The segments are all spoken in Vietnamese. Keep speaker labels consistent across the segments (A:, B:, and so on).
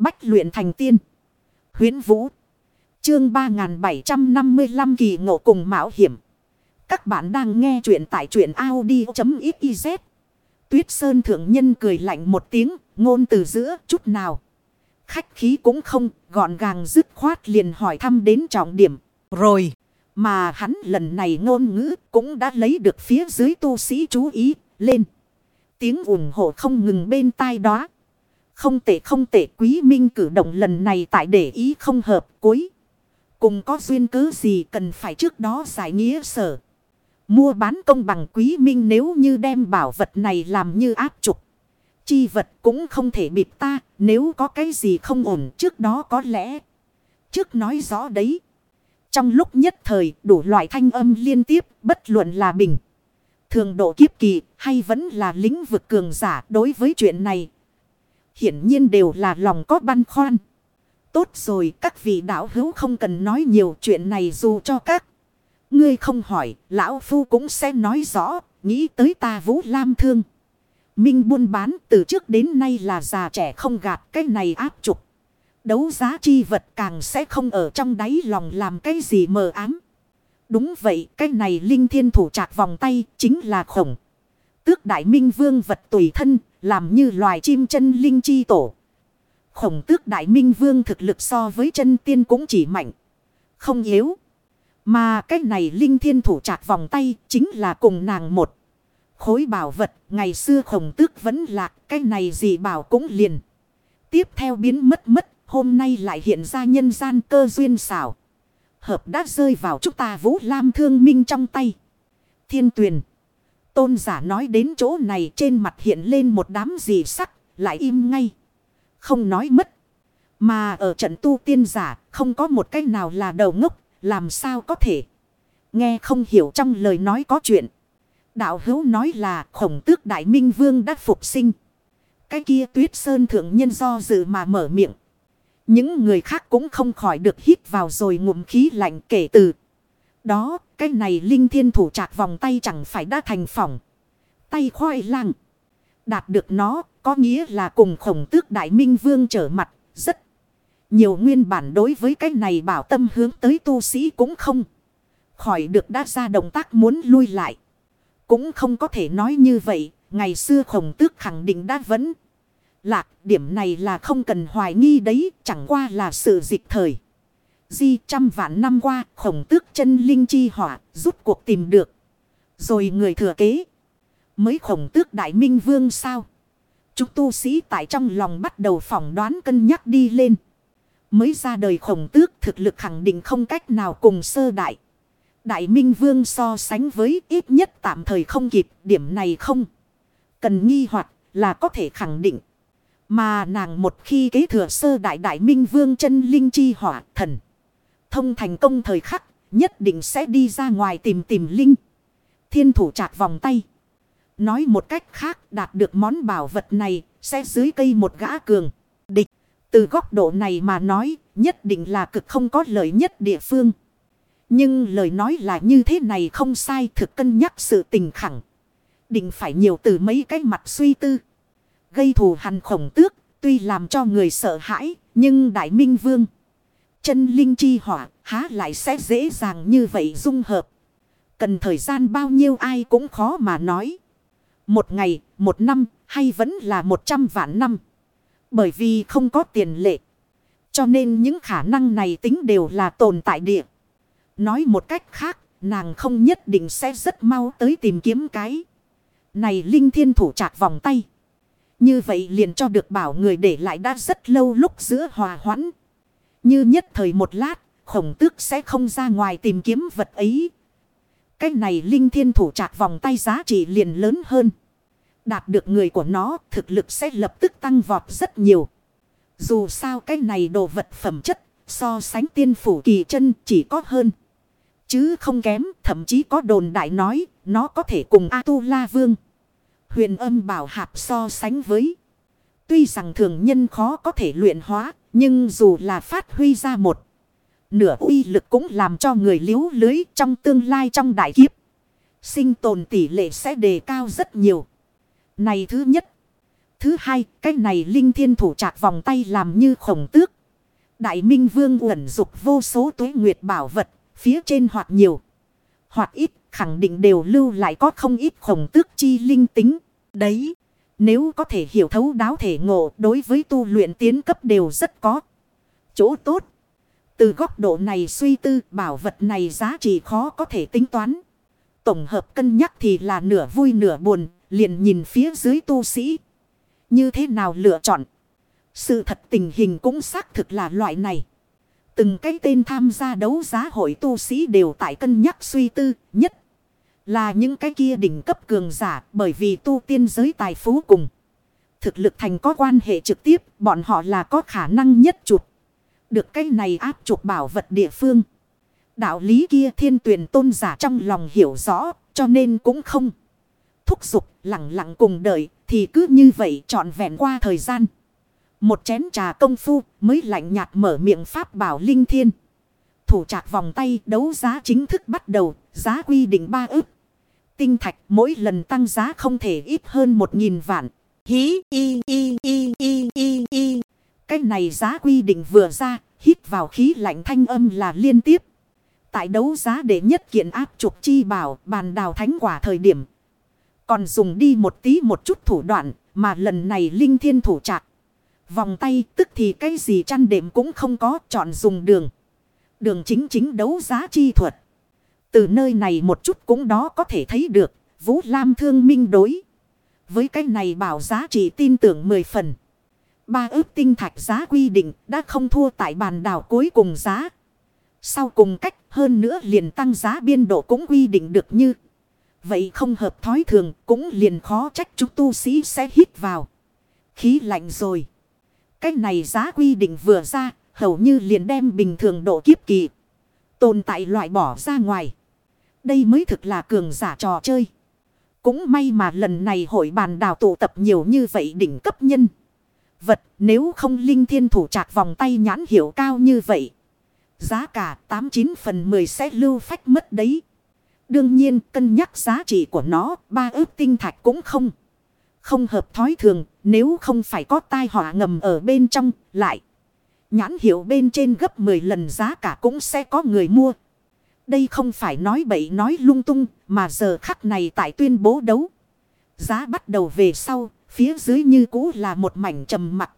A: Bách luyện thành tiên. Huyến Vũ. Chương 3755 kỳ ngộ cùng mạo hiểm. Các bạn đang nghe truyện tại truyện Audi.xyz. Tuyết Sơn Thượng Nhân cười lạnh một tiếng, ngôn từ giữa chút nào. Khách khí cũng không, gọn gàng dứt khoát liền hỏi thăm đến trọng điểm. Rồi, mà hắn lần này ngôn ngữ cũng đã lấy được phía dưới tu sĩ chú ý, lên. Tiếng ủng hộ không ngừng bên tai đó. Không tệ không tệ quý minh cử động lần này tại để ý không hợp cuối. Cùng có duyên cứ gì cần phải trước đó giải nghĩa sở. Mua bán công bằng quý minh nếu như đem bảo vật này làm như áp trục. Chi vật cũng không thể bịp ta nếu có cái gì không ổn trước đó có lẽ. Trước nói rõ đấy. Trong lúc nhất thời, đủ loại thanh âm liên tiếp, bất luận là bình. Thường độ kiếp kỳ hay vẫn là lĩnh vực cường giả đối với chuyện này. Hiển nhiên đều là lòng có băn khoăn. Tốt rồi các vị đạo hữu không cần nói nhiều chuyện này dù cho các. Ngươi không hỏi, lão phu cũng sẽ nói rõ, nghĩ tới ta vũ lam thương. Minh buôn bán từ trước đến nay là già trẻ không gạt cái này áp trục. Đấu giá chi vật càng sẽ không ở trong đáy lòng làm cái gì mờ ám. Đúng vậy, cái này linh thiên thủ trạc vòng tay chính là khổng. Tước đại minh vương vật tùy thân, làm như loài chim chân linh chi tổ. Khổng tước đại minh vương thực lực so với chân tiên cũng chỉ mạnh. Không yếu. Mà cái này linh thiên thủ chặt vòng tay chính là cùng nàng một. Khối bảo vật, ngày xưa khổng tước vẫn lạc cái này gì bảo cũng liền. Tiếp theo biến mất mất, hôm nay lại hiện ra nhân gian cơ duyên xảo. Hợp đã rơi vào chúng ta vũ lam thương minh trong tay. Thiên tuyền. Tôn giả nói đến chỗ này trên mặt hiện lên một đám gì sắc, lại im ngay. Không nói mất. Mà ở trận tu tiên giả, không có một cách nào là đầu ngốc, làm sao có thể. Nghe không hiểu trong lời nói có chuyện. Đạo hữu nói là khổng tước đại minh vương đã phục sinh. Cái kia tuyết sơn thượng nhân do dự mà mở miệng. Những người khác cũng không khỏi được hít vào rồi ngụm khí lạnh kể từ. Đó, cái này linh thiên thủ chạc vòng tay chẳng phải đã thành phỏng. Tay khoai lang. Đạt được nó, có nghĩa là cùng khổng tước đại minh vương trở mặt, rất nhiều nguyên bản đối với cái này bảo tâm hướng tới tu sĩ cũng không. Khỏi được đã ra động tác muốn lui lại. Cũng không có thể nói như vậy, ngày xưa khổng tước khẳng định đã vẫn. Lạc, điểm này là không cần hoài nghi đấy, chẳng qua là sự dịch thời. Di trăm vạn năm qua, khổng tước chân linh chi hỏa, rút cuộc tìm được. Rồi người thừa kế. Mới khổng tước đại minh vương sao? Chúng tu sĩ tại trong lòng bắt đầu phỏng đoán cân nhắc đi lên. Mới ra đời khổng tước thực lực khẳng định không cách nào cùng sơ đại. Đại minh vương so sánh với ít nhất tạm thời không kịp điểm này không. Cần nghi hoặc là có thể khẳng định. Mà nàng một khi kế thừa sơ đại đại minh vương chân linh chi hỏa thần. Thông thành công thời khắc nhất định sẽ đi ra ngoài tìm tìm linh. Thiên thủ chạc vòng tay. Nói một cách khác đạt được món bảo vật này sẽ dưới cây một gã cường. Địch. Từ góc độ này mà nói nhất định là cực không có lợi nhất địa phương. Nhưng lời nói là như thế này không sai thực cân nhắc sự tình khẳng. Định phải nhiều từ mấy cái mặt suy tư. Gây thù hằn khổng tước, tuy làm cho người sợ hãi, nhưng Đại Minh Vương. Chân linh chi hỏa, há lại sẽ dễ dàng như vậy dung hợp. Cần thời gian bao nhiêu ai cũng khó mà nói. Một ngày, một năm, hay vẫn là một trăm vạn năm. Bởi vì không có tiền lệ. Cho nên những khả năng này tính đều là tồn tại địa. Nói một cách khác, nàng không nhất định sẽ rất mau tới tìm kiếm cái. Này linh thiên thủ chạc vòng tay. Như vậy liền cho được bảo người để lại đã rất lâu lúc giữa hòa hoãn. Như nhất thời một lát, khổng tước sẽ không ra ngoài tìm kiếm vật ấy. Cái này linh thiên thủ chạc vòng tay giá trị liền lớn hơn. Đạt được người của nó, thực lực sẽ lập tức tăng vọt rất nhiều. Dù sao cái này đồ vật phẩm chất, so sánh tiên phủ kỳ chân chỉ có hơn. Chứ không kém, thậm chí có đồn đại nói, nó có thể cùng A-tu-la vương. Huyền âm bảo hạp so sánh với. Tuy rằng thường nhân khó có thể luyện hóa. Nhưng dù là phát huy ra một. Nửa uy lực cũng làm cho người liếu lưới trong tương lai trong đại kiếp. Sinh tồn tỷ lệ sẽ đề cao rất nhiều. Này thứ nhất. Thứ hai, cái này linh thiên thủ chạc vòng tay làm như khổng tước. Đại Minh Vương uẩn dục vô số tuế nguyệt bảo vật, phía trên hoặc nhiều, hoặc ít, khẳng định đều lưu lại có không ít khổng tước chi linh tính. Đấy, nếu có thể hiểu thấu đáo thể ngộ đối với tu luyện tiến cấp đều rất có chỗ tốt. Từ góc độ này suy tư bảo vật này giá trị khó có thể tính toán. Tổng hợp cân nhắc thì là nửa vui nửa buồn, liền nhìn phía dưới tu sĩ. Như thế nào lựa chọn? Sự thật tình hình cũng xác thực là loại này. Từng cái tên tham gia đấu giá hội tu sĩ đều tại cân nhắc suy tư nhất. Là những cái kia đỉnh cấp cường giả bởi vì tu tiên giới tài phú cùng. Thực lực thành có quan hệ trực tiếp bọn họ là có khả năng nhất chụp. Được cái này áp chụp bảo vật địa phương. Đạo lý kia thiên tuyển tôn giả trong lòng hiểu rõ cho nên cũng không. Thúc giục lặng lặng cùng đợi thì cứ như vậy trọn vẹn qua thời gian. Một chén trà công phu mới lạnh nhạt mở miệng pháp bảo linh thiên. Thủ trạc vòng tay đấu giá chính thức bắt đầu, giá quy định ba ức. Tinh thạch mỗi lần tăng giá không thể ít hơn một nghìn vạn. Hí y y y y y y. Cái này giá quy định vừa ra, hít vào khí lạnh thanh âm là liên tiếp. Tại đấu giá để nhất kiện áp trục chi bảo bàn đào thánh quả thời điểm. Còn dùng đi một tí một chút thủ đoạn mà lần này linh thiên thủ chặt Vòng tay tức thì cái gì chăn đệm cũng không có chọn dùng đường. Đường chính chính đấu giá chi thuật. Từ nơi này một chút cũng đó có thể thấy được. Vũ Lam thương minh đối. Với cái này bảo giá trị tin tưởng 10 phần. Ba ước tinh thạch giá quy định đã không thua tại bàn đảo cuối cùng giá. Sau cùng cách hơn nữa liền tăng giá biên độ cũng quy định được như. Vậy không hợp thói thường cũng liền khó trách chúng tu sĩ sẽ hít vào. Khí lạnh rồi. Cái này giá quy định vừa ra, hầu như liền đem bình thường độ kiếp kỳ. Tồn tại loại bỏ ra ngoài. Đây mới thực là cường giả trò chơi. Cũng may mà lần này hội bàn đào tụ tập nhiều như vậy đỉnh cấp nhân. Vật nếu không linh thiên thủ trạc vòng tay nhãn hiệu cao như vậy. Giá cả 89 phần 10 sẽ lưu phách mất đấy. Đương nhiên, cân nhắc giá trị của nó, ba ước tinh thạch cũng không. Không hợp thói thường, nếu không phải có tai họa ngầm ở bên trong, lại. Nhãn hiệu bên trên gấp 10 lần giá cả cũng sẽ có người mua. Đây không phải nói bậy nói lung tung mà giờ khắc này tại tuyên bố đấu. Giá bắt đầu về sau, phía dưới như cũ là một mảnh trầm mặc.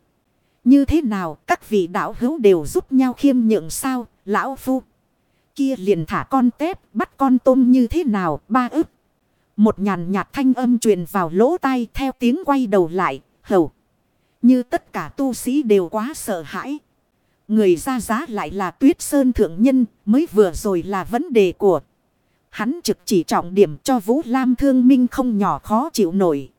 A: Như thế nào các vị đạo hữu đều giúp nhau khiêm nhượng sao, lão phu. Kia liền thả con tép, bắt con tôm như thế nào, ba ức. Một nhàn nhạt thanh âm truyền vào lỗ tai theo tiếng quay đầu lại, hầu. Như tất cả tu sĩ đều quá sợ hãi. Người ra giá lại là tuyết sơn thượng nhân mới vừa rồi là vấn đề của. Hắn trực chỉ trọng điểm cho Vũ Lam thương minh không nhỏ khó chịu nổi.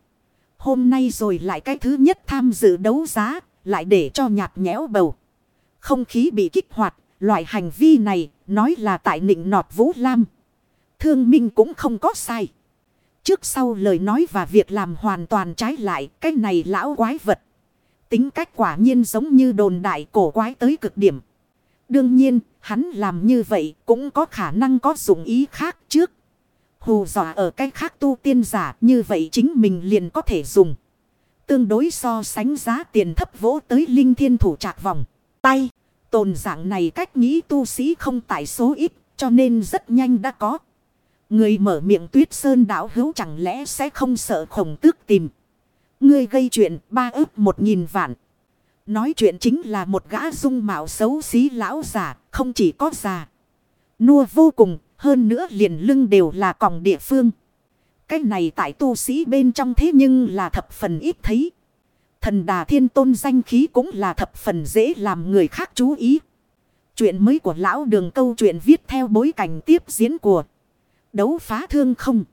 A: Hôm nay rồi lại cái thứ nhất tham dự đấu giá, lại để cho nhạt nhẽo bầu. Không khí bị kích hoạt, loại hành vi này nói là tại nịnh nọt Vũ Lam. Thương minh cũng không có sai. Trước sau lời nói và việc làm hoàn toàn trái lại, cái này lão quái vật. Tính cách quả nhiên giống như đồn đại cổ quái tới cực điểm. Đương nhiên, hắn làm như vậy cũng có khả năng có dụng ý khác trước. Hù dọa ở cái khác tu tiên giả như vậy chính mình liền có thể dùng. Tương đối so sánh giá tiền thấp vỗ tới linh thiên thủ trạc vòng. Tay, tồn dạng này cách nghĩ tu sĩ không tại số ít cho nên rất nhanh đã có. Người mở miệng tuyết sơn đảo hữu chẳng lẽ sẽ không sợ khổng tước tìm. Ngươi gây chuyện ba ước một nghìn vạn. Nói chuyện chính là một gã dung mạo xấu xí lão giả, không chỉ có già. Nua vô cùng, hơn nữa liền lưng đều là còng địa phương. Cái này tại tu sĩ bên trong thế nhưng là thập phần ít thấy. Thần đà thiên tôn danh khí cũng là thập phần dễ làm người khác chú ý. Chuyện mới của lão đường câu chuyện viết theo bối cảnh tiếp diễn của đấu phá thương không.